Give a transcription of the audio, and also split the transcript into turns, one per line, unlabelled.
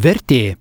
Vertė.